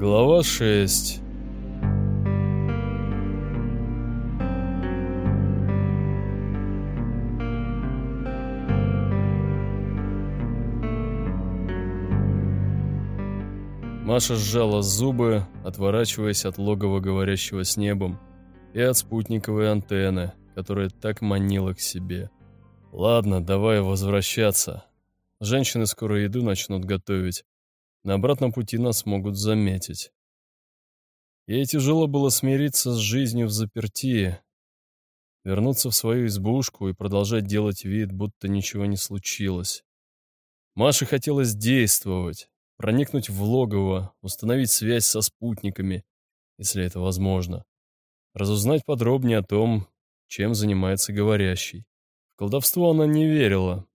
Глава 6 Маша сжала зубы, отворачиваясь от логова говорящего с небом и от спутниковой антенны, которая так манила к себе. «Ладно, давай возвращаться. Женщины скоро еду начнут готовить. На обратном пути нас могут заметить. Ей тяжело было смириться с жизнью в запертии, вернуться в свою избушку и продолжать делать вид, будто ничего не случилось. Маше хотелось действовать, проникнуть в логово, установить связь со спутниками, если это возможно, разузнать подробнее о том, чем занимается говорящий. В колдовство она не верила.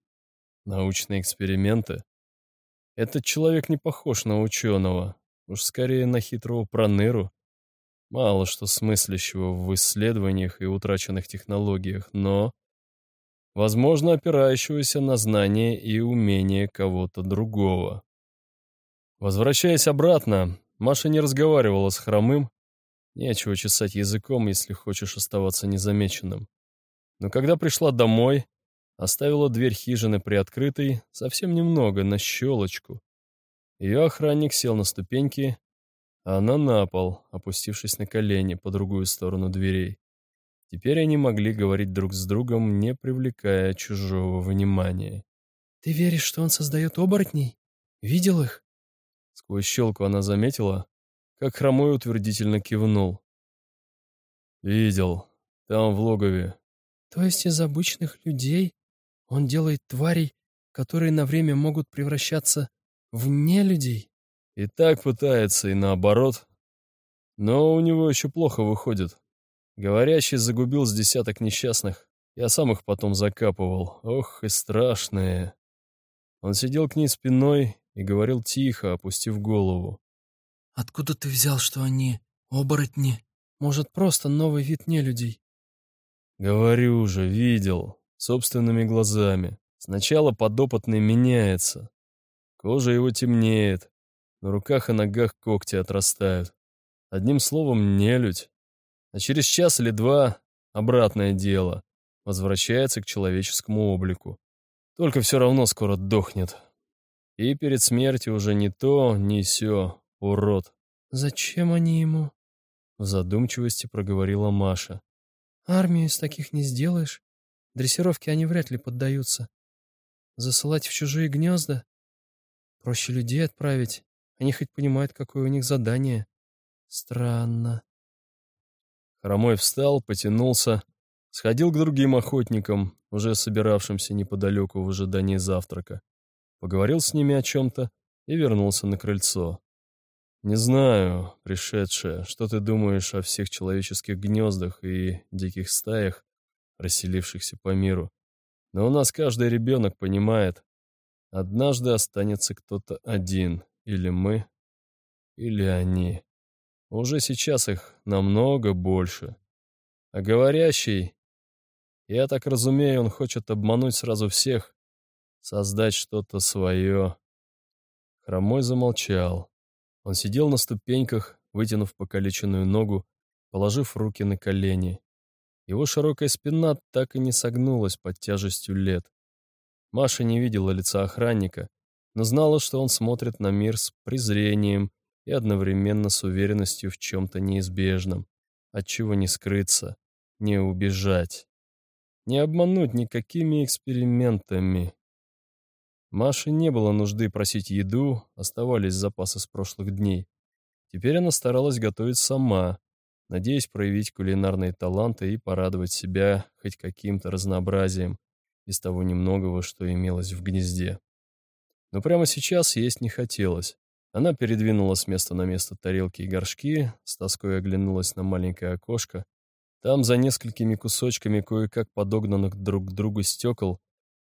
Научные эксперименты этот человек не похож на ученого, уж скорее на хитрого проныру. Мало что смыслящего в исследованиях и утраченных технологиях, но, возможно, опирающегося на знания и умения кого-то другого. Возвращаясь обратно, Маша не разговаривала с хромым, нечего чесать языком, если хочешь оставаться незамеченным. Но когда пришла домой, Оставила дверь хижины приоткрытой, совсем немного, на щелочку. Ее охранник сел на ступеньки, а она на пол, опустившись на колени по другую сторону дверей. Теперь они могли говорить друг с другом, не привлекая чужого внимания. «Ты веришь, что он создает оборотней? Видел их?» Сквозь щелку она заметила, как хромой утвердительно кивнул. «Видел. Там, в логове». «То есть из обычных людей он делает тварей, которые на время могут превращаться в нелюдей. И так пытается, и наоборот. Но у него еще плохо выходит. Говорящий загубил с десяток несчастных. Я сам их потом закапывал. Ох, и страшные. Он сидел к ней спиной и говорил тихо, опустив голову. «Откуда ты взял, что они оборотни? Может, просто новый вид нелюдей?» «Говорю же, видел собственными глазами. Сначала подопытный меняется. Кожа его темнеет, на руках и ногах когти отрастают. Одним словом, нелюдь. А через час или два обратное дело. Возвращается к человеческому облику. Только все равно скоро дохнет. И перед смертью уже не то, не сё, урод. «Зачем они ему?» В задумчивости проговорила Маша. «Армию из таких не сделаешь. Дрессировке они вряд ли поддаются. Засылать в чужие гнезда? Проще людей отправить. Они хоть понимают, какое у них задание. Странно. Хромой встал, потянулся, сходил к другим охотникам, уже собиравшимся неподалеку в ожидании завтрака. Поговорил с ними о чем-то и вернулся на крыльцо. «Не знаю, пришедшая, что ты думаешь о всех человеческих гнездах и диких стаях, расселившихся по миру. Но у нас каждый ребенок понимает, однажды останется кто-то один, или мы, или они. Уже сейчас их намного больше. А говорящий, я так разумею, он хочет обмануть сразу всех, создать что-то свое. Хромой замолчал. Он сидел на ступеньках, вытянув покалеченную ногу, положив руки на колени. Его широкая спина так и не согнулась под тяжестью лет. Маша не видела лица охранника, но знала, что он смотрит на мир с презрением и одновременно с уверенностью в чем-то неизбежном, от чего не скрыться, не убежать, не обмануть никакими экспериментами. Маше не было нужды просить еду, оставались запасы с прошлых дней. Теперь она старалась готовить сама, надеясь проявить кулинарные таланты и порадовать себя хоть каким-то разнообразием из того немногого, что имелось в гнезде. Но прямо сейчас есть не хотелось. Она передвинула с места на место тарелки и горшки, с тоской оглянулась на маленькое окошко. Там, за несколькими кусочками кое-как подогнанных друг к другу стекол,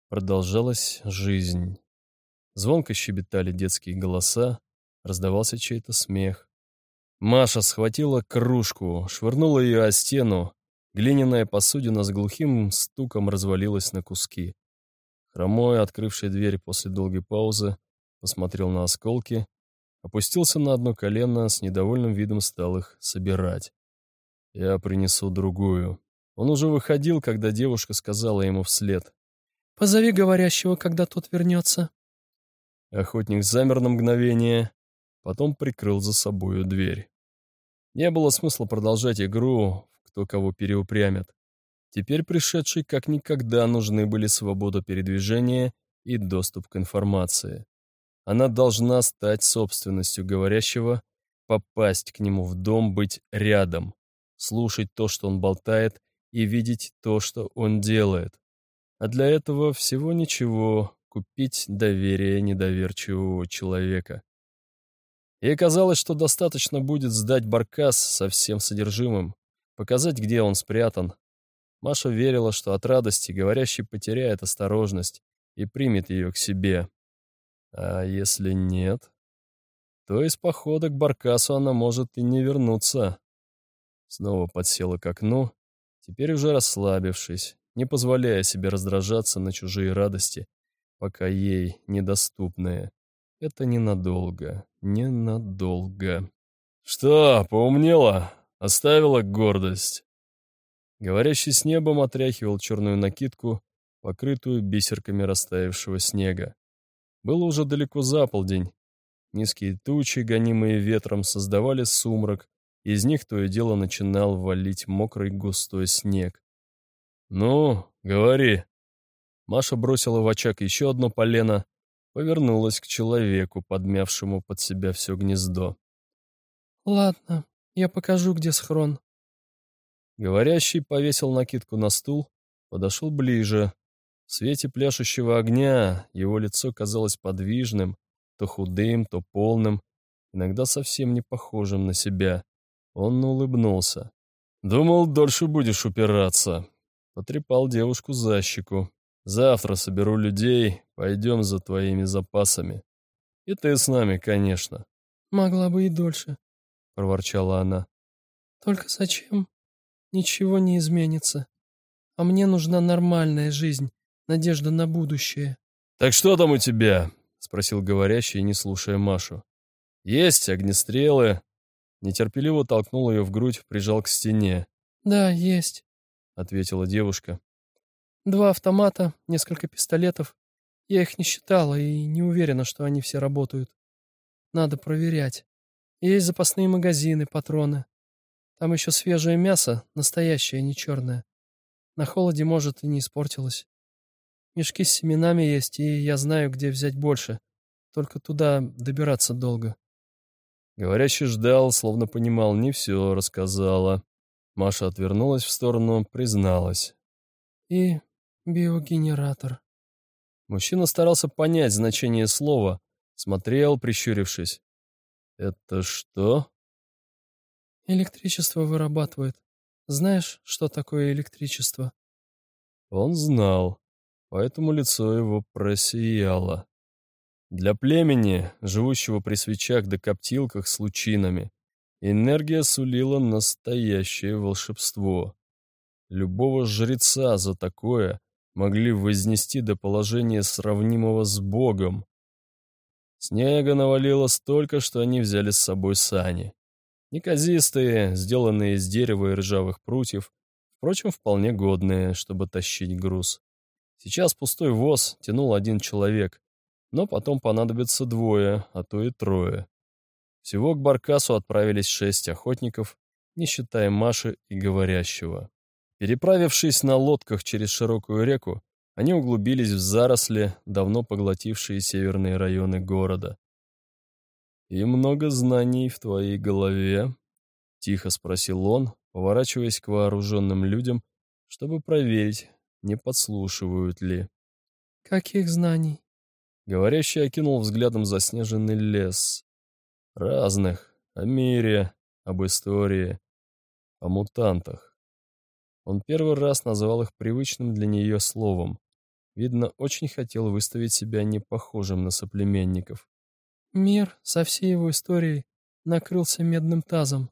продолжалась жизнь. Звонко щебетали детские голоса, раздавался чей-то смех. Маша схватила кружку, швырнула ее о стену. Глиняная посудина с глухим стуком развалилась на куски. Хромой, открывший дверь после долгой паузы, посмотрел на осколки, опустился на одно колено, с недовольным видом стал их собирать. «Я принесу другую». Он уже выходил, когда девушка сказала ему вслед. «Позови говорящего, когда тот вернется». Охотник замер на мгновение, потом прикрыл за собою дверь. Не было смысла продолжать игру, кто кого переупрямит. Теперь пришедшей как никогда нужны были свобода передвижения и доступ к информации. Она должна стать собственностью говорящего, попасть к нему в дом, быть рядом, слушать то, что он болтает, и видеть то, что он делает. А для этого всего ничего купить доверие недоверчивого человека. Ей казалось, что достаточно будет сдать баркас со всем содержимым, показать, где он спрятан. Маша верила, что от радости говорящий потеряет осторожность и примет ее к себе. А если нет, то из похода к Баркасу она может и не вернуться. Снова подсела к окну, теперь уже расслабившись, не позволяя себе раздражаться на чужие радости, пока ей недоступные. Это ненадолго, ненадолго. «Что, поумнела? Оставила гордость?» Говорящий с небом отряхивал черную накидку, покрытую бисерками растаявшего снега. Было уже далеко за полдень. Низкие тучи, гонимые ветром, создавали сумрак, из них то и дело начинал валить мокрый густой снег. «Ну, говори». Маша бросила в очаг еще одно полено, повернулась к человеку, подмявшему под себя все гнездо. «Ладно, я покажу, где схрон». Говорящий повесил накидку на стул, подошел ближе, в свете пляшущего огня его лицо казалось подвижным, то худым, то полным, иногда совсем не похожим на себя. Он улыбнулся. «Думал, дольше будешь упираться». Потрепал девушку за щеку. «Завтра соберу людей, пойдем за твоими запасами. И ты с нами, конечно». «Могла бы и дольше», — проворчала она. «Только зачем? Ничего не изменится. А мне нужна нормальная жизнь, надежда на будущее. «Так что там у тебя?» — спросил говорящий, не слушая Машу. «Есть огнестрелы». Нетерпеливо толкнул ее в грудь, прижал к стене. «Да, есть», — ответила девушка. «Два автомата, несколько пистолетов. Я их не считала и не уверена, что они все работают. Надо проверять. Есть запасные магазины, патроны. Там еще свежее мясо, настоящее, не черное. На холоде, может, и не испортилось. Мешки с семенами есть, и я знаю, где взять больше. Только туда добираться долго. Говорящий ждал, словно понимал, не все рассказала. Маша отвернулась в сторону, призналась. И биогенератор. Мужчина старался понять значение слова, смотрел, прищурившись. «Это что?» «Электричество вырабатывает. Знаешь, что такое электричество?» Он знал поэтому лицо его просияло. Для племени, живущего при свечах да коптилках с лучинами, энергия сулила настоящее волшебство. Любого жреца за такое могли вознести до положения сравнимого с Богом. Снега навалило столько, что они взяли с собой сани. Неказистые, сделанные из дерева и ржавых прутьев, впрочем, вполне годные, чтобы тащить груз. Сейчас пустой воз тянул один человек, но потом понадобится двое, а то и трое. Всего к Баркасу отправились шесть охотников, не считая Маши и говорящего. Переправившись на лодках через широкую реку, они углубились в заросли, давно поглотившие северные районы города. «И много знаний в твоей голове?» — тихо спросил он, поворачиваясь к вооруженным людям, чтобы проверить, не подслушивают ли. «Каких знаний?» Говорящий окинул взглядом заснеженный лес. Разных. О мире, об истории, о мутантах. Он первый раз назвал их привычным для нее словом. Видно, очень хотел выставить себя непохожим на соплеменников. «Мир со всей его историей накрылся медным тазом.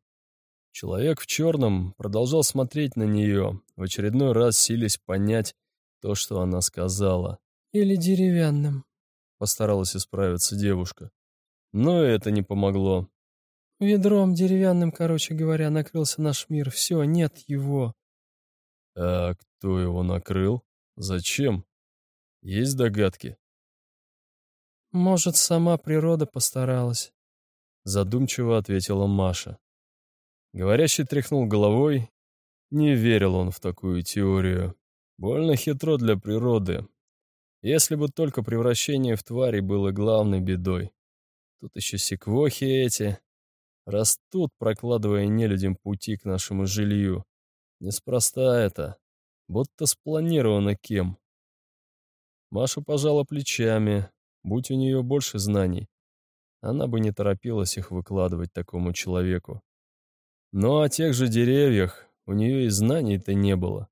Человек в черном продолжал смотреть на нее, в очередной раз силясь понять то, что она сказала. «Или деревянным», — постаралась исправиться девушка. Но это не помогло. Ведром деревянным, короче говоря, накрылся наш мир. Все, нет его. А кто его накрыл? Зачем? Есть догадки? Может, сама природа постаралась. Задумчиво ответила Маша. Говорящий тряхнул головой. Не верил он в такую теорию. Больно хитро для природы. Если бы только превращение в твари было главной бедой. Тут еще секвохи эти. Растут, прокладывая нелюдям пути к нашему жилью. Неспроста это. Будто спланировано кем. Маша пожала плечами. Будь у нее больше знаний, она бы не торопилась их выкладывать такому человеку. Но о тех же деревьях у нее и знаний-то не было.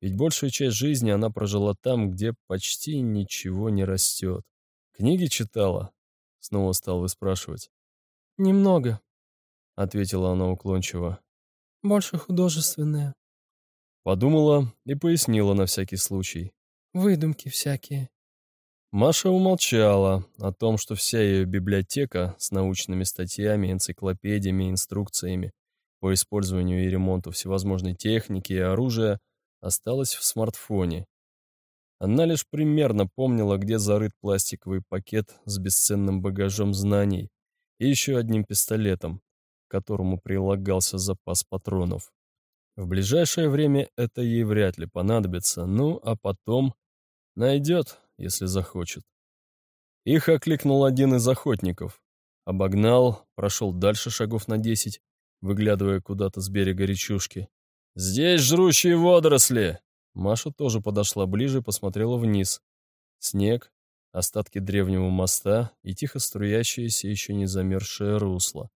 Ведь большую часть жизни она прожила там, где почти ничего не растет. Книги читала? Снова стал выспрашивать. Немного, ответила она уклончиво. Больше художественные. Подумала и пояснила на всякий случай. Выдумки всякие. Маша умолчала о том, что вся ее библиотека с научными статьями, энциклопедиями, инструкциями по использованию и ремонту всевозможной техники и оружия осталась в смартфоне. Она лишь примерно помнила, где зарыт пластиковый пакет с бесценным багажом знаний и еще одним пистолетом, к которому прилагался запас патронов. В ближайшее время это ей вряд ли понадобится, ну а потом найдет, если захочет. Их окликнул один из охотников. Обогнал, прошел дальше шагов на десять, выглядывая куда-то с берега речушки. «Здесь жрущие водоросли!» Маша тоже подошла ближе и посмотрела вниз. Снег, остатки древнего моста и тихо струящееся еще не замерзшее русло.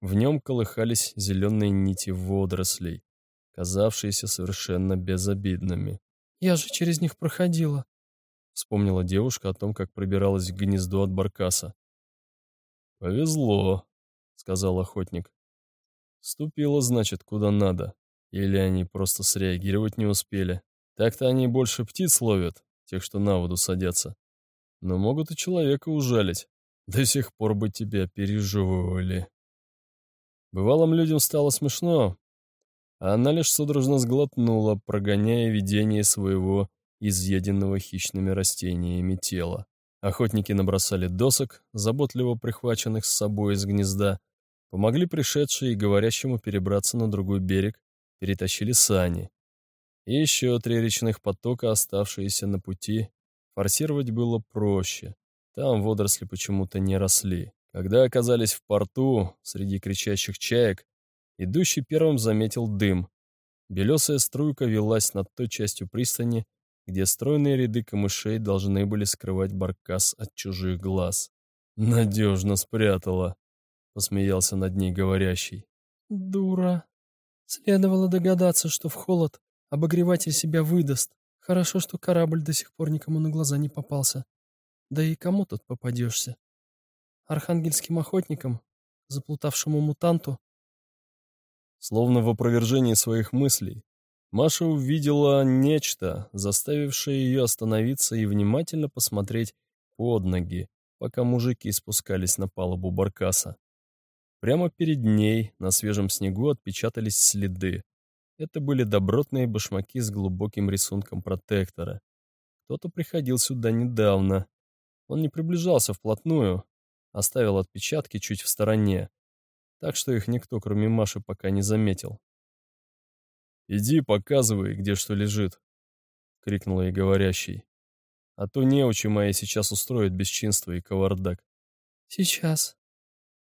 В нем колыхались зеленые нити водорослей, казавшиеся совершенно безобидными. «Я же через них проходила», — вспомнила девушка о том, как пробиралась к гнезду от баркаса. «Повезло», — сказал охотник. «Ступила, значит, куда надо. Или они просто среагировать не успели. Так-то они больше птиц ловят, тех, что на воду садятся. Но могут и человека ужалить. До сих пор бы тебя пережевывали. Бывалым людям стало смешно, а она лишь судорожно сглотнула, прогоняя видение своего изъеденного хищными растениями тела. Охотники набросали досок, заботливо прихваченных с собой из гнезда, помогли пришедшей и говорящему перебраться на другой берег, перетащили сани. И еще три речных потока, оставшиеся на пути, форсировать было проще. Там водоросли почему-то не росли. Когда оказались в порту, среди кричащих чаек, идущий первым заметил дым. Белесая струйка велась над той частью пристани, где стройные ряды камышей должны были скрывать баркас от чужих глаз. «Надежно спрятала», — посмеялся над ней говорящий. «Дура», Следовало догадаться, что в холод обогреватель себя выдаст. Хорошо, что корабль до сих пор никому на глаза не попался. Да и кому тут попадешься? Архангельским охотникам? Заплутавшему мутанту? Словно в опровержении своих мыслей, Маша увидела нечто, заставившее ее остановиться и внимательно посмотреть под ноги, пока мужики спускались на палубу баркаса. Прямо перед ней на свежем снегу отпечатались следы. Это были добротные башмаки с глубоким рисунком протектора. Кто-то приходил сюда недавно. Он не приближался вплотную, оставил отпечатки чуть в стороне, так что их никто, кроме Маши, пока не заметил. «Иди, показывай, где что лежит», — крикнул ей говорящий. «А то неучи мои сейчас устроят бесчинство и кавардак». «Сейчас»,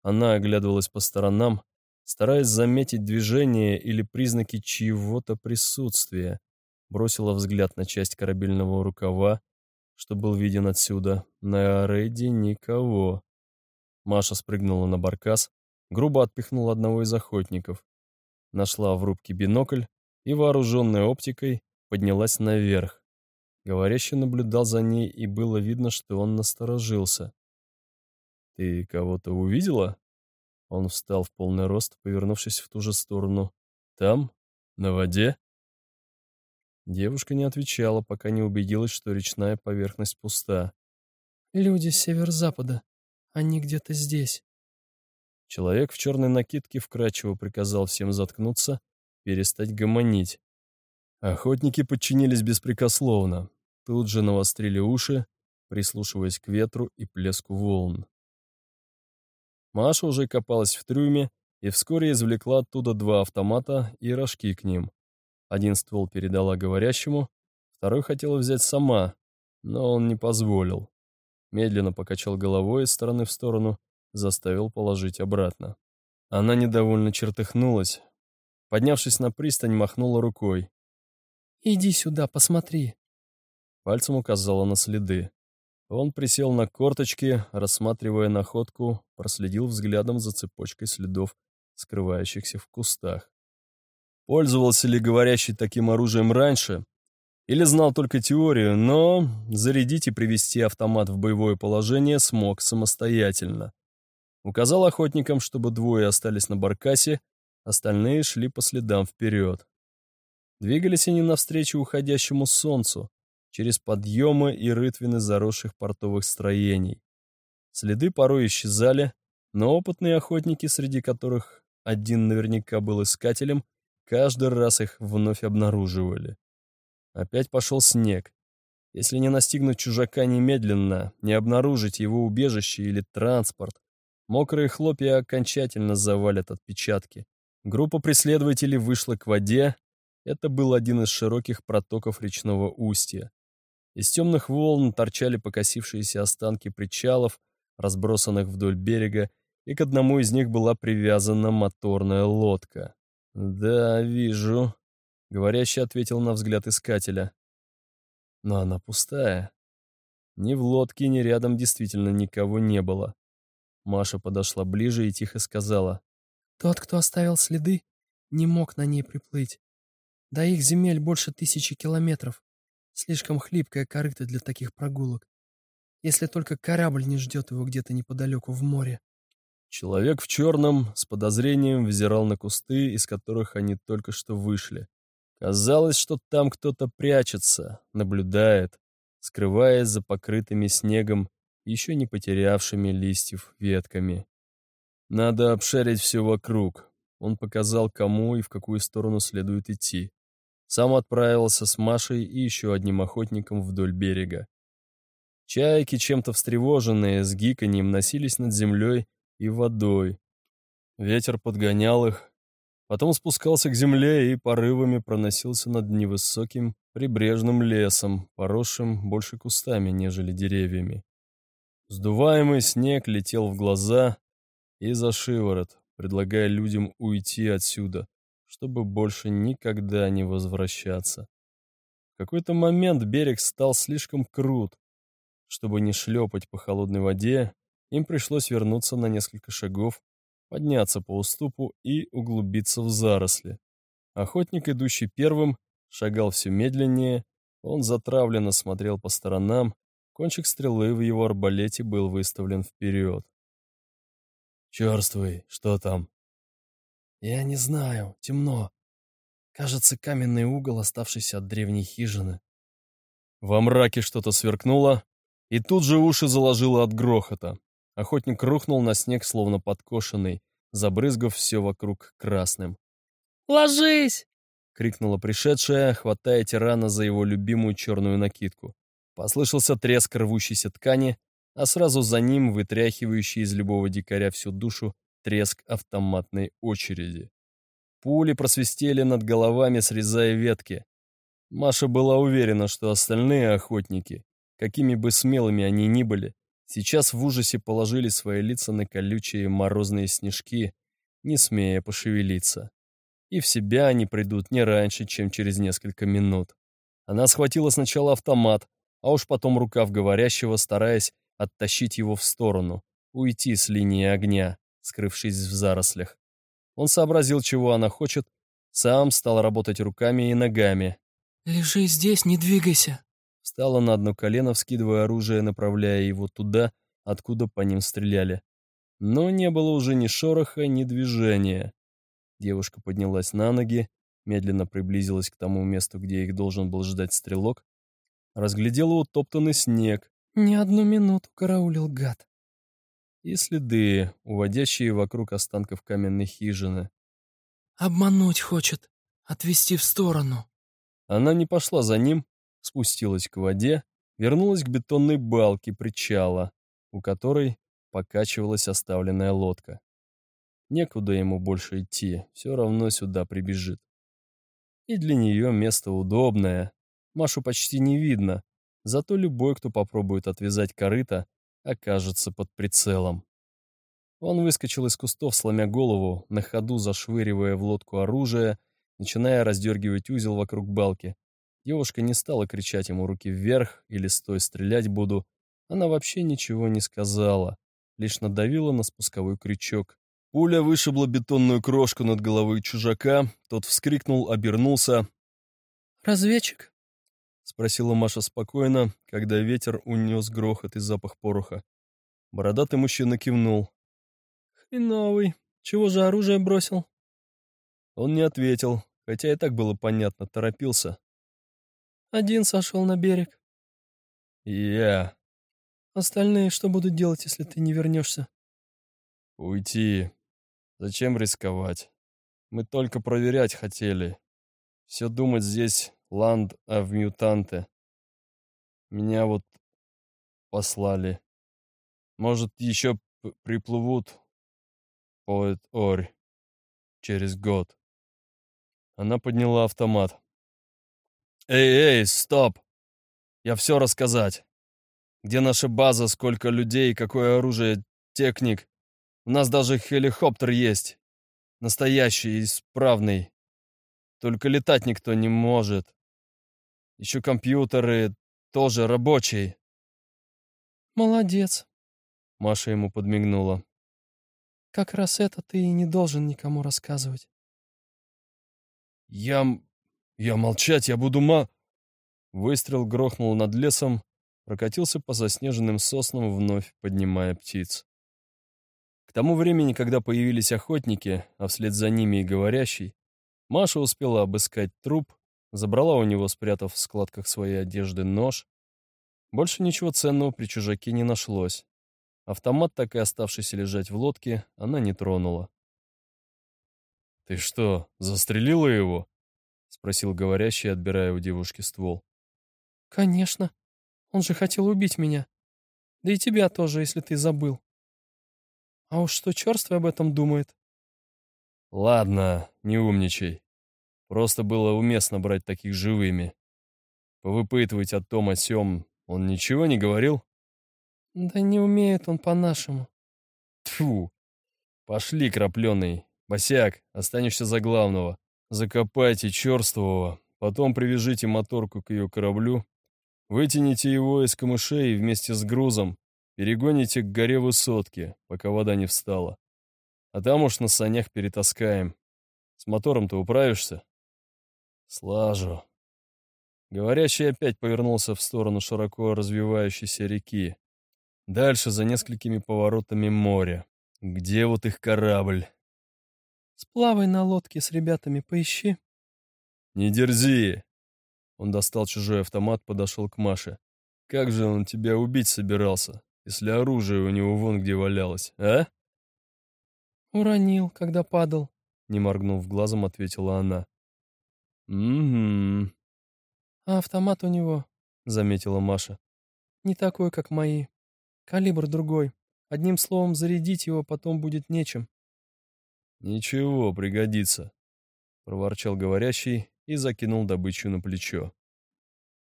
она оглядывалась по сторонам, стараясь заметить движение или признаки чьего-то присутствия. Бросила взгляд на часть корабельного рукава, что был виден отсюда. На рейде никого. Маша спрыгнула на баркас, грубо отпихнула одного из охотников. Нашла в рубке бинокль и, вооруженной оптикой, поднялась наверх. Говорящий наблюдал за ней, и было видно, что он насторожился. «Ты кого-то увидела?» Он встал в полный рост, повернувшись в ту же сторону. «Там? На воде?» Девушка не отвечала, пока не убедилась, что речная поверхность пуста. «Люди с северо-запада. Они где-то здесь. Человек в черной накидке вкрадчиво приказал всем заткнуться, перестать гомонить. Охотники подчинились беспрекословно. Тут же навострили уши, прислушиваясь к ветру и плеску волн. Маша уже копалась в трюме и вскоре извлекла оттуда два автомата и рожки к ним. Один ствол передала говорящему, второй хотела взять сама, но он не позволил. Медленно покачал головой из стороны в сторону, заставил положить обратно. Она недовольно чертыхнулась. Поднявшись на пристань, махнула рукой. «Иди сюда, посмотри». Пальцем указала на следы. Он присел на корточки, рассматривая находку, проследил взглядом за цепочкой следов, скрывающихся в кустах. Пользовался ли говорящий таким оружием раньше? Или знал только теорию, но зарядить и привести автомат в боевое положение смог самостоятельно. Указал охотникам, чтобы двое остались на баркасе, остальные шли по следам вперед. Двигались они навстречу уходящему солнцу, через подъемы и рытвины заросших портовых строений. Следы порой исчезали, но опытные охотники, среди которых один наверняка был искателем, каждый раз их вновь обнаруживали. Опять пошел снег. Если не настигнуть чужака немедленно, не обнаружить его убежище или транспорт, мокрые хлопья окончательно завалят отпечатки. Группа преследователей вышла к воде. Это был один из широких протоков речного устья. Из темных волн торчали покосившиеся останки причалов, разбросанных вдоль берега, и к одному из них была привязана моторная лодка. «Да, вижу», — говорящий ответил на взгляд искателя. «Но она пустая. Ни в лодке, ни рядом действительно никого не было». Маша подошла ближе и тихо сказала. «Тот, кто оставил следы, не мог на ней приплыть. До их земель больше тысячи километров. Слишком хлипкая корыто для таких прогулок. Если только корабль не ждет его где-то неподалеку в море. Человек в черном с подозрением взирал на кусты, из которых они только что вышли. Казалось, что там кто-то прячется, наблюдает, скрываясь за покрытыми снегом, еще не потерявшими листьев ветками. Надо обшарить все вокруг. Он показал, кому и в какую сторону следует идти. Сам отправился с Машей и еще одним охотником вдоль берега. Чайки, чем-то встревоженные, с гиканьем носились над землей и водой. Ветер подгонял их, потом спускался к земле и порывами проносился над невысоким прибрежным лесом, поросшим больше кустами, нежели деревьями. Сдуваемый снег летел в глаза и за шиворот, предлагая людям уйти отсюда, чтобы больше никогда не возвращаться. В какой-то момент берег стал слишком крут. Чтобы не шлепать по холодной воде, им пришлось вернуться на несколько шагов, подняться по уступу и углубиться в заросли. Охотник, идущий первым, шагал все медленнее, он затравленно смотрел по сторонам, кончик стрелы в его арбалете был выставлен вперед. «Черствый, что там?» «Я не знаю, темно. Кажется, каменный угол, оставшийся от древней хижины». Во мраке что-то сверкнуло, и тут же уши заложило от грохота. Охотник рухнул на снег, словно подкошенный, забрызгав все вокруг красным. «Ложись!» — крикнула пришедшая, хватая тирана за его любимую черную накидку. Послышался треск рвущейся ткани, а сразу за ним вытряхивающий из любого дикаря всю душу треск автоматной очереди. Пули просвистели над головами, срезая ветки. Маша была уверена, что остальные охотники, какими бы смелыми они ни были, сейчас в ужасе положили свои лица на колючие морозные снежки, не смея пошевелиться. И в себя они придут не раньше, чем через несколько минут. Она схватила сначала автомат, а уж потом рукав говорящего, стараясь оттащить его в сторону, уйти с линии огня скрывшись в зарослях. Он сообразил, чего она хочет, сам стал работать руками и ногами. «Лежи здесь, не двигайся!» Встала на одно колено, вскидывая оружие, направляя его туда, откуда по ним стреляли. Но не было уже ни шороха, ни движения. Девушка поднялась на ноги, медленно приблизилась к тому месту, где их должен был ждать стрелок, разглядела утоптанный снег. «Не одну минуту караулил гад», и следы, уводящие вокруг останков каменной хижины. «Обмануть хочет, отвести в сторону». Она не пошла за ним, спустилась к воде, вернулась к бетонной балке причала, у которой покачивалась оставленная лодка. Некуда ему больше идти, все равно сюда прибежит. И для нее место удобное. Машу почти не видно, зато любой, кто попробует отвязать корыто, окажется под прицелом. Он выскочил из кустов, сломя голову, на ходу зашвыривая в лодку оружие, начиная раздергивать узел вокруг балки. Девушка не стала кричать ему руки вверх или «стой, стрелять буду». Она вообще ничего не сказала, лишь надавила на спусковой крючок. Пуля вышибла бетонную крошку над головой чужака, тот вскрикнул, обернулся. «Разведчик?» — спросила Маша спокойно, когда ветер унес грохот и запах пороха. Бородатый мужчина кивнул. «Хреновый. Чего же оружие бросил?» Он не ответил, хотя и так было понятно, торопился. «Один сошел на берег». «Я». «Остальные что будут делать, если ты не вернешься?» «Уйти. Зачем рисковать? Мы только проверять хотели. Все думать здесь ланд а в мютанте. Меня вот послали. Может, еще приплывут поэт Орь через год. Она подняла автомат. «Эй, эй, стоп! Я все рассказать. Где наша база, сколько людей, какое оружие, техник. У нас даже хеликоптер есть. Настоящий, исправный. Только летать никто не может. Еще компьютеры тоже рабочие. Молодец. Маша ему подмигнула. Как раз это ты и не должен никому рассказывать. Я... я молчать, я буду ма... Выстрел грохнул над лесом, прокатился по заснеженным соснам, вновь поднимая птиц. К тому времени, когда появились охотники, а вслед за ними и говорящий, Маша успела обыскать труп, забрала у него, спрятав в складках своей одежды, нож. Больше ничего ценного при чужаке не нашлось. Автомат, так и оставшийся лежать в лодке, она не тронула. «Ты что, застрелила его?» — спросил говорящий, отбирая у девушки ствол. «Конечно. Он же хотел убить меня. Да и тебя тоже, если ты забыл. А уж что черствый об этом думает?» «Ладно, не умничай. Просто было уместно брать таких живыми. Повыпытывать о том о сём он ничего не говорил?» Да не умеет он по-нашему. Тфу. Пошли, крапленый. Босяк, останешься за главного. Закопайте черствового, потом привяжите моторку к ее кораблю, вытяните его из камышей вместе с грузом, перегоните к горе высотки, пока вода не встала. А там уж на санях перетаскаем. С мотором-то управишься? Слажу. Говорящий опять повернулся в сторону широко развивающейся реки. Дальше за несколькими поворотами моря. Где вот их корабль? Сплавай на лодке с ребятами, поищи. Не дерзи. Он достал чужой автомат, подошел к Маше. Как же он тебя убить собирался, если оружие у него вон где валялось, а? Уронил, когда падал. Не моргнув глазом, ответила она. «Угу». «А автомат у него», — заметила Маша. «Не такой, как мои. Калибр другой. Одним словом, зарядить его потом будет нечем. «Ничего, пригодится», — проворчал говорящий и закинул добычу на плечо.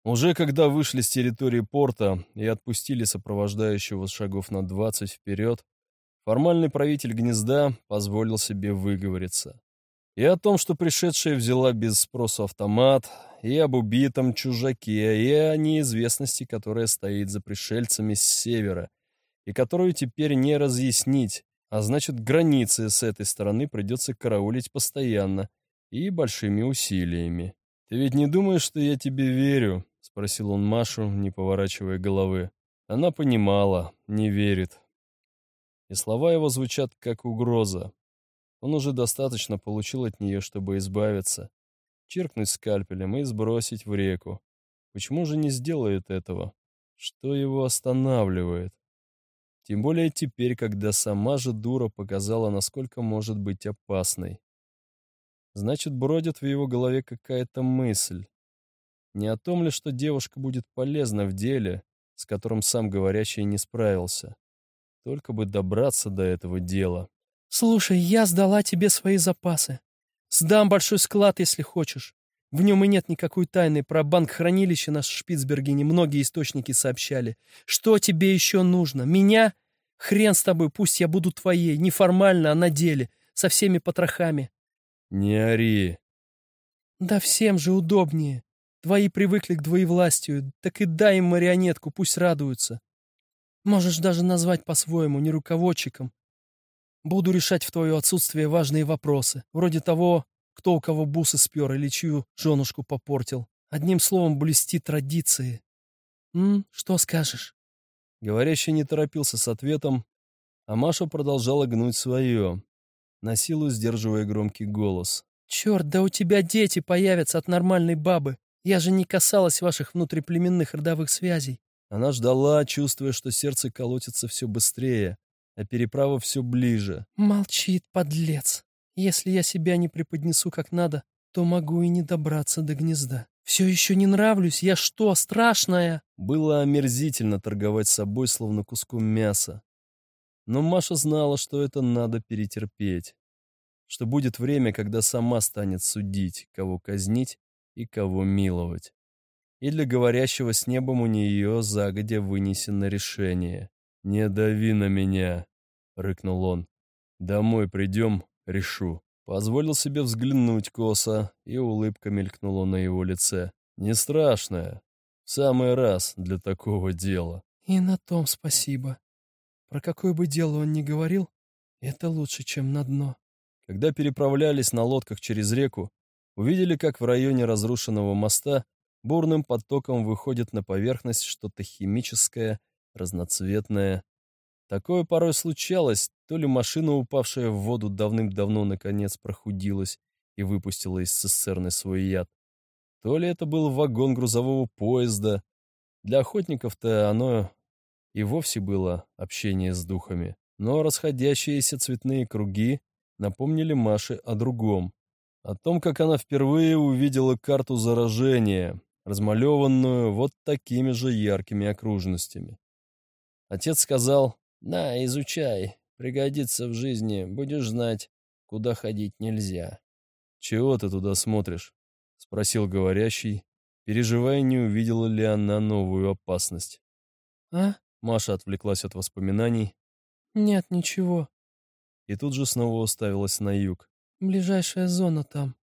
Уже когда вышли с территории порта и отпустили сопровождающего с шагов на двадцать вперед, формальный правитель гнезда позволил себе выговориться. И о том, что пришедшая взяла без спроса автомат, и об убитом чужаке, и о неизвестности, которая стоит за пришельцами с севера, и которую теперь не разъяснить, а значит, границы с этой стороны придется караулить постоянно и большими усилиями. «Ты ведь не думаешь, что я тебе верю?» — спросил он Машу, не поворачивая головы. Она понимала, не верит. И слова его звучат как угроза. Он уже достаточно получил от нее, чтобы избавиться, чиркнуть скальпелем и сбросить в реку. Почему же не сделает этого? Что его останавливает? Тем более теперь, когда сама же дура показала, насколько может быть опасной. Значит, бродит в его голове какая-то мысль. Не о том ли, что девушка будет полезна в деле, с которым сам говорящий не справился. Только бы добраться до этого дела. «Слушай, я сдала тебе свои запасы. Сдам большой склад, если хочешь. В нем и нет никакой тайны. Про банк-хранилище наш в Шпицбергене многие источники сообщали. Что тебе еще нужно? Меня? Хрен с тобой, пусть я буду твоей. Неформально, а на деле. Со всеми потрохами. Не ори. Да всем же удобнее. Твои привыкли к двоевластию. Так и дай им марионетку, пусть радуются. Можешь даже назвать по-своему, не руководчиком. Буду решать в твое отсутствие важные вопросы. Вроде того, кто у кого бусы спер или чью женушку попортил. Одним словом, блюсти традиции. М, что скажешь? Говорящий не торопился с ответом, а Маша продолжала гнуть свое, на силу сдерживая громкий голос. «Черт, да у тебя дети появятся от нормальной бабы. Я же не касалась ваших внутриплеменных родовых связей». Она ждала, чувствуя, что сердце колотится все быстрее, а переправа все ближе. «Молчит, подлец. Если я себя не преподнесу как надо, то могу и не добраться до гнезда. Все еще не нравлюсь, я что, страшная?» Было омерзительно торговать собой, словно куском мяса. Но Маша знала, что это надо перетерпеть. Что будет время, когда сама станет судить, кого казнить и кого миловать. И для говорящего с небом у нее загодя вынесено решение. «Не дави на меня», — рыкнул он. «Домой придем, решу. Позволил себе взглянуть косо, и улыбка мелькнула на его лице. Не страшная. В самый раз для такого дела. И на том спасибо. Про какое бы дело он ни говорил, это лучше, чем на дно. Когда переправлялись на лодках через реку, увидели, как в районе разрушенного моста бурным потоком выходит на поверхность что-то химическое, разноцветное, Такое порой случалось, то ли машина, упавшая в воду, давным-давно наконец прохудилась и выпустила из цистерны свой яд, то ли это был вагон грузового поезда. Для охотников-то оно и вовсе было общение с духами. Но расходящиеся цветные круги напомнили Маше о другом. О том, как она впервые увидела карту заражения, размалеванную вот такими же яркими окружностями. Отец сказал, на, изучай. Пригодится в жизни. Будешь знать, куда ходить нельзя. Чего ты туда смотришь? Спросил говорящий, переживая, не увидела ли она новую опасность. А? Маша отвлеклась от воспоминаний. Нет, ничего. И тут же снова уставилась на юг. Ближайшая зона там.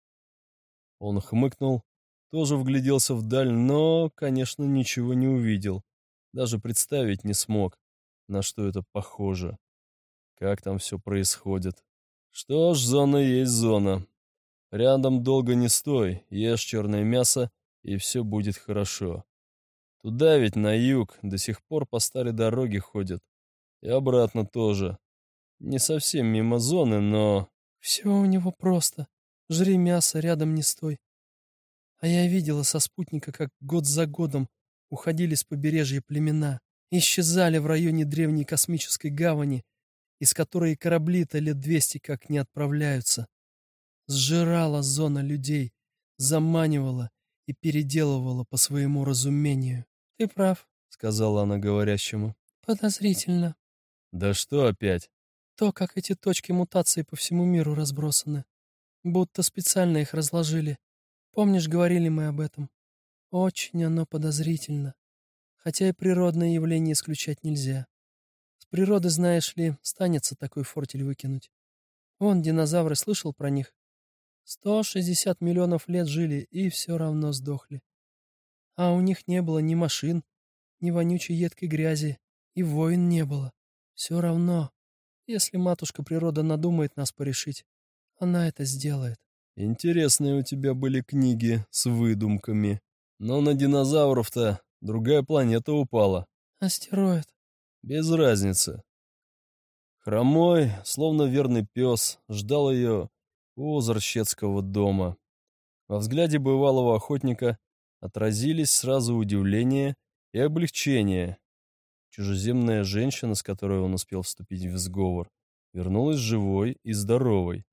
Он хмыкнул, тоже вгляделся вдаль, но, конечно, ничего не увидел. Даже представить не смог на что это похоже. Как там все происходит. Что ж, зона есть зона. Рядом долго не стой, ешь черное мясо, и все будет хорошо. Туда ведь на юг до сих пор по старой дороге ходят. И обратно тоже. Не совсем мимо зоны, но... Все у него просто. Жри мясо, рядом не стой. А я видела со спутника, как год за годом уходили с побережья племена исчезали в районе древней космической гавани, из которой корабли-то лет двести как не отправляются. Сжирала зона людей, заманивала и переделывала по своему разумению. — Ты прав, — сказала она говорящему. — Подозрительно. — Да что опять? — То, как эти точки мутации по всему миру разбросаны. Будто специально их разложили. Помнишь, говорили мы об этом? Очень оно подозрительно. Хотя и природное явление исключать нельзя. С природы, знаешь ли, станется такой фортель выкинуть. Вон, динозавры, слышал про них? 160 миллионов лет жили и все равно сдохли. А у них не было ни машин, ни вонючей едкой грязи, и войн не было. Все равно, если матушка природа надумает нас порешить, она это сделает. Интересные у тебя были книги с выдумками. Но на динозавров-то Другая планета упала. Астероид. Без разницы. Хромой, словно верный пес, ждал ее у Озарщецкого дома. Во взгляде бывалого охотника отразились сразу удивление и облегчение. чужеземная женщина, с которой он успел вступить в сговор, вернулась живой и здоровой.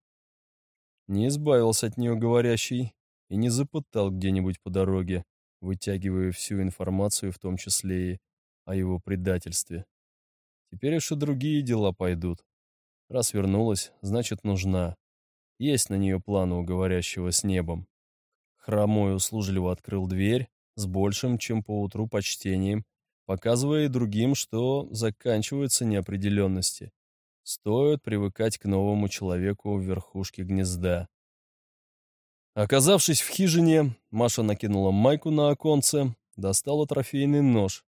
Не избавился от нее говорящий и не запытал где-нибудь по дороге, вытягивая всю информацию, в том числе и о его предательстве. Теперь и другие дела пойдут. Раз вернулась, значит, нужна. Есть на нее планы у говорящего с небом. Хромой услужливо открыл дверь с большим, чем поутру, почтением, показывая и другим, что заканчиваются неопределенности. Стоит привыкать к новому человеку в верхушке гнезда. Оказавшись в хижине, Маша накинула майку на оконце, достала трофейный нож.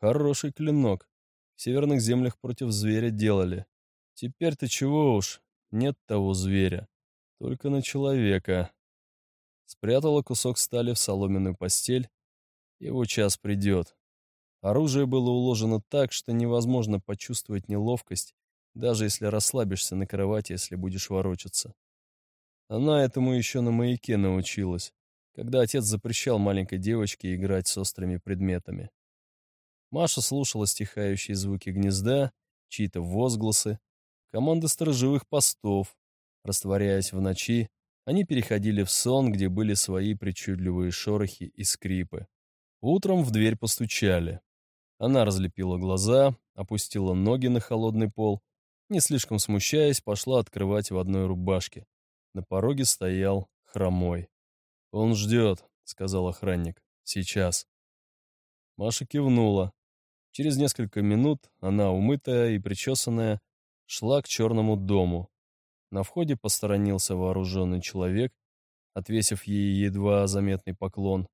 Хороший клинок. В северных землях против зверя делали. Теперь-то чего уж, нет того зверя. Только на человека. Спрятала кусок стали в соломенную постель. Его час придет. Оружие было уложено так, что невозможно почувствовать неловкость, даже если расслабишься на кровати, если будешь ворочаться. Она этому еще на маяке научилась, когда отец запрещал маленькой девочке играть с острыми предметами. Маша слушала стихающие звуки гнезда, чьи-то возгласы, команды сторожевых постов. Растворяясь в ночи, они переходили в сон, где были свои причудливые шорохи и скрипы. Утром в дверь постучали. Она разлепила глаза, опустила ноги на холодный пол, не слишком смущаясь, пошла открывать в одной рубашке. На пороге стоял хромой. «Он ждет», — сказал охранник. «Сейчас». Маша кивнула. Через несколько минут она, умытая и причесанная, шла к черному дому. На входе посторонился вооруженный человек, отвесив ей едва заметный поклон.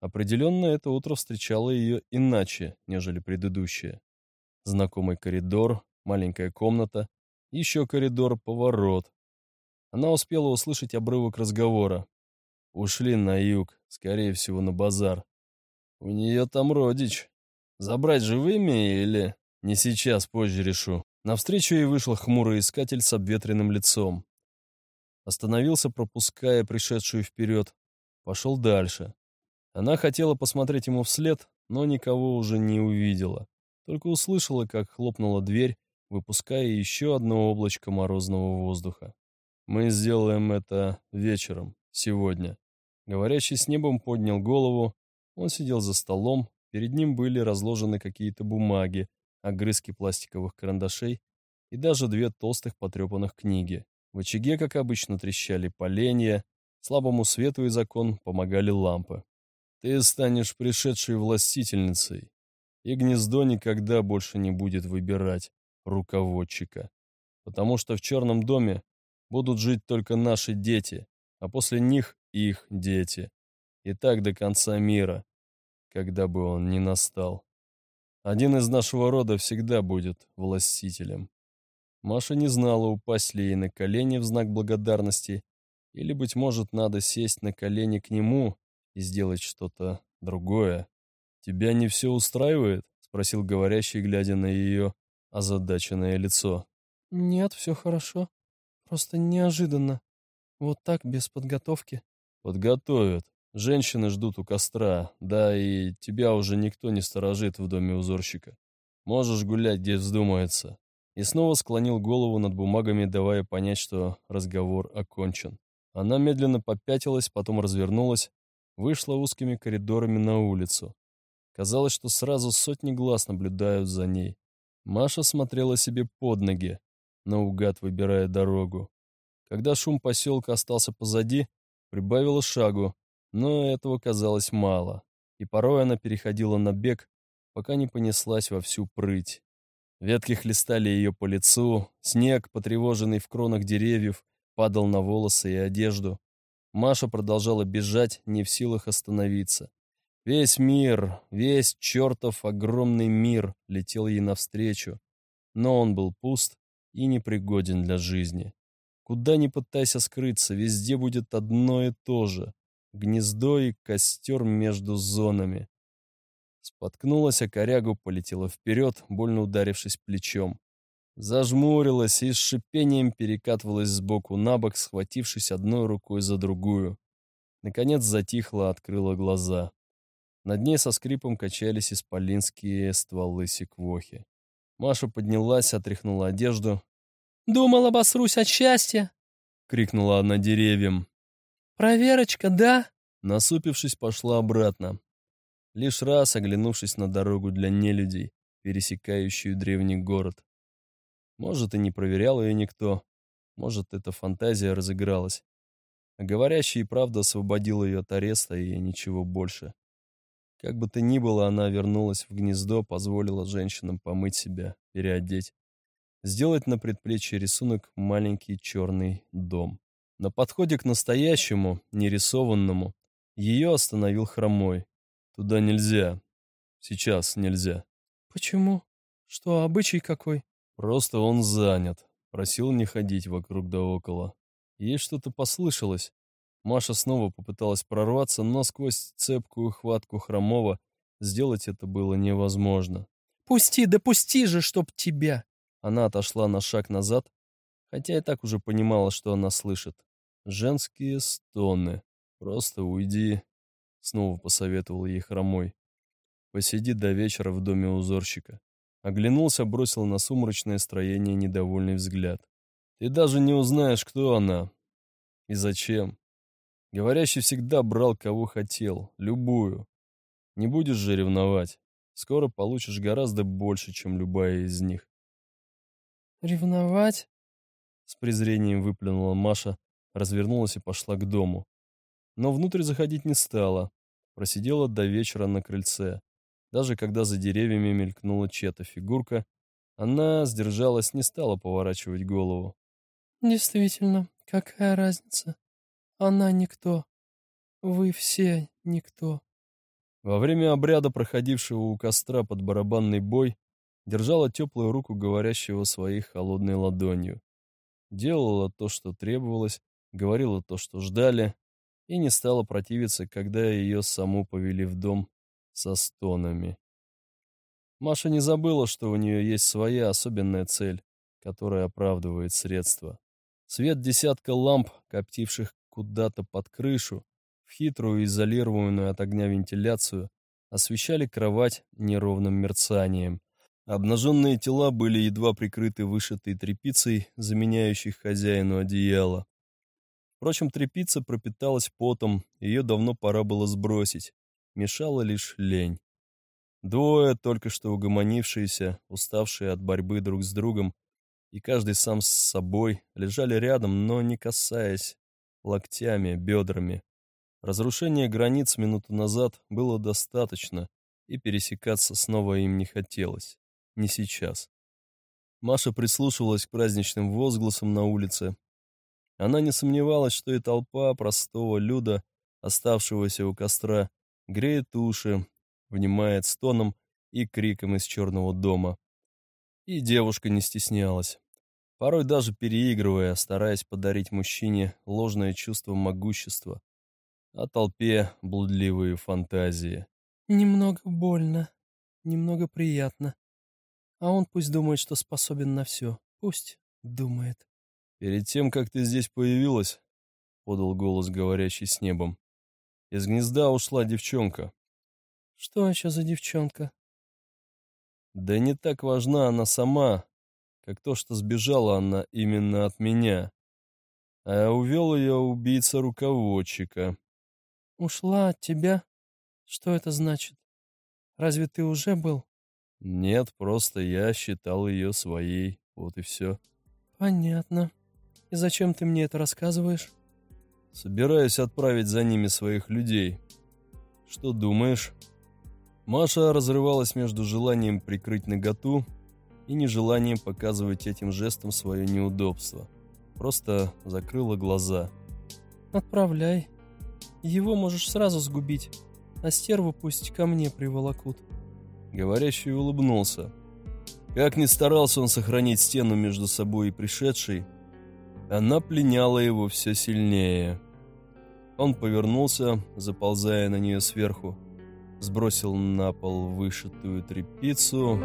Определенно, это утро встречало ее иначе, нежели предыдущее. Знакомый коридор, маленькая комната, еще коридор, поворот. Она успела услышать обрывок разговора. Ушли на юг, скорее всего, на базар. У нее там родич. Забрать живыми или... Не сейчас, позже решу. Навстречу ей вышел хмурый искатель с обветренным лицом. Остановился, пропуская пришедшую вперед. Пошел дальше. Она хотела посмотреть ему вслед, но никого уже не увидела. Только услышала, как хлопнула дверь, выпуская еще одно облачко морозного воздуха. «Мы сделаем это вечером, сегодня». Говорящий с небом поднял голову. Он сидел за столом, Перед ним были разложены какие-то бумаги, огрызки пластиковых карандашей и даже две толстых потрепанных книги. В очаге, как обычно, трещали поленья, слабому свету и закон помогали лампы. Ты станешь пришедшей властительницей, и гнездо никогда больше не будет выбирать руководчика, потому что в черном доме будут жить только наши дети, а после них их дети. И так до конца мира, когда бы он ни настал. Один из нашего рода всегда будет властителем. Маша не знала, упасть ли ей на колени в знак благодарности, или, быть может, надо сесть на колени к нему и сделать что-то другое. «Тебя не все устраивает?» — спросил говорящий, глядя на ее озадаченное лицо. «Нет, все хорошо. Просто неожиданно. Вот так, без подготовки». «Подготовят. Женщины ждут у костра, да и тебя уже никто не сторожит в доме узорщика. Можешь гулять, где вздумается. И снова склонил голову над бумагами, давая понять, что разговор окончен. Она медленно попятилась, потом развернулась, вышла узкими коридорами на улицу. Казалось, что сразу сотни глаз наблюдают за ней. Маша смотрела себе под ноги, наугад выбирая дорогу. Когда шум поселка остался позади, прибавила шагу, но этого казалось мало, и порой она переходила на бег, пока не понеслась во всю прыть. Ветки хлестали ее по лицу, снег, потревоженный в кронах деревьев, падал на волосы и одежду. Маша продолжала бежать, не в силах остановиться. Весь мир, весь чертов огромный мир летел ей навстречу, но он был пуст и непригоден для жизни. Куда ни пытайся скрыться, везде будет одно и то же гнездо и костер между зонами. Споткнулась о корягу, полетела вперед, больно ударившись плечом. Зажмурилась и с шипением перекатывалась сбоку на бок, схватившись одной рукой за другую. Наконец затихла, открыла глаза. Над ней со скрипом качались исполинские стволы секвохи. Маша поднялась, отряхнула одежду. «Думал, обосрусь от счастья!» — крикнула она деревьям. «Проверочка, да?» Насупившись, пошла обратно. Лишь раз оглянувшись на дорогу для нелюдей, пересекающую древний город. Может, и не проверял ее никто. Может, эта фантазия разыгралась. А говорящий и правда освободил ее от ареста и ничего больше. Как бы то ни было, она вернулась в гнездо, позволила женщинам помыть себя, переодеть. Сделать на предплечье рисунок маленький черный дом. На подходе к настоящему, нерисованному, ее остановил хромой. Туда нельзя. Сейчас нельзя. Почему? Что, обычай какой? Просто он занят. Просил не ходить вокруг да около. Ей что-то послышалось. Маша снова попыталась прорваться, но сквозь цепкую хватку Хромова сделать это было невозможно. «Пусти, да пусти же, чтоб тебя!» Она отошла на шаг назад, хотя и так уже понимала, что она слышит. Женские стоны. Просто уйди, снова посоветовал ей Хромой. Посиди до вечера в доме узорщика. Оглянулся, бросил на сумрачное строение недовольный взгляд. Ты даже не узнаешь, кто она и зачем. Говорящий всегда брал, кого хотел, любую. Не будешь же ревновать. Скоро получишь гораздо больше, чем любая из них. «Ревновать?» С презрением выплюнула Маша, развернулась и пошла к дому. Но внутрь заходить не стала. Просидела до вечера на крыльце. Даже когда за деревьями мелькнула чья-то фигурка, она сдержалась, не стала поворачивать голову. «Действительно, какая разница?» Она никто. Вы все никто. Во время обряда, проходившего у костра под барабанный бой, держала теплую руку говорящего своей холодной ладонью. Делала то, что требовалось, говорила то, что ждали, и не стала противиться, когда ее саму повели в дом со стонами. Маша не забыла, что у нее есть своя особенная цель, которая оправдывает средства. Свет десятка ламп, коптивших куда-то под крышу, в хитрую изолированную от огня вентиляцию, освещали кровать неровным мерцанием. Обнаженные тела были едва прикрыты вышитой тряпицей, заменяющей хозяину одеяло. Впрочем, тряпица пропиталась потом, ее давно пора было сбросить. Мешала лишь лень. Двое, только что угомонившиеся, уставшие от борьбы друг с другом, и каждый сам с собой, лежали рядом, но не касаясь локтями, бедрами. Разрушение границ минуту назад было достаточно, и пересекаться снова им не хотелось. Не сейчас. Маша прислушивалась к праздничным возгласам на улице. Она не сомневалась, что и толпа простого люда, оставшегося у костра, греет уши, внимает стоном и криком из черного дома. И девушка не стеснялась порой даже переигрывая, стараясь подарить мужчине ложное чувство могущества, а толпе блудливые фантазии. «Немного больно, немного приятно. А он пусть думает, что способен на все. Пусть думает». «Перед тем, как ты здесь появилась», — подал голос, говорящий с небом, — «из гнезда ушла девчонка». «Что еще за девчонка?» «Да не так важна она сама, как то, что сбежала она именно от меня. А увел ее убийца руководчика. «Ушла от тебя? Что это значит? Разве ты уже был?» «Нет, просто я считал ее своей, вот и все». «Понятно. И зачем ты мне это рассказываешь?» «Собираюсь отправить за ними своих людей. Что думаешь?» Маша разрывалась между желанием прикрыть наготу и нежеланием показывать этим жестом свое неудобство. Просто закрыла глаза. «Отправляй. Его можешь сразу сгубить, а стерву пусть ко мне приволокут». Говорящий улыбнулся. Как ни старался он сохранить стену между собой и пришедшей, она пленяла его все сильнее. Он повернулся, заползая на нее сверху, сбросил на пол вышитую тряпицу